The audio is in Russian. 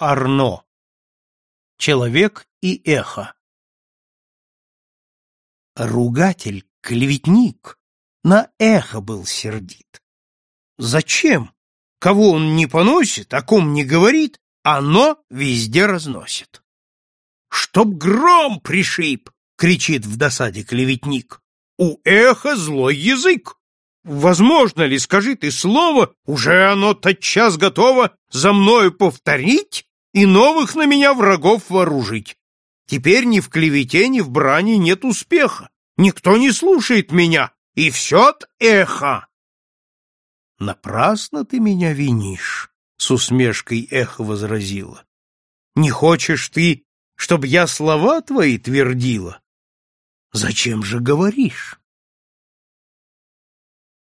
Арно. Человек и эхо. Ругатель, клеветник, на эхо был сердит. Зачем? Кого он не поносит, о ком не говорит, оно везде разносит. «Чтоб гром пришиб!» — кричит в досаде клеветник. «У эха злой язык! Возможно ли, скажи ты слово, уже оно тотчас готово за мною повторить и новых на меня врагов вооружить? Теперь ни в клевете, ни в брани нет успеха. Никто не слушает меня, и все от эха. Напрасно ты меня винишь, с усмешкой эхо возразила. Не хочешь ты, чтоб я слова твои твердила? Зачем же говоришь?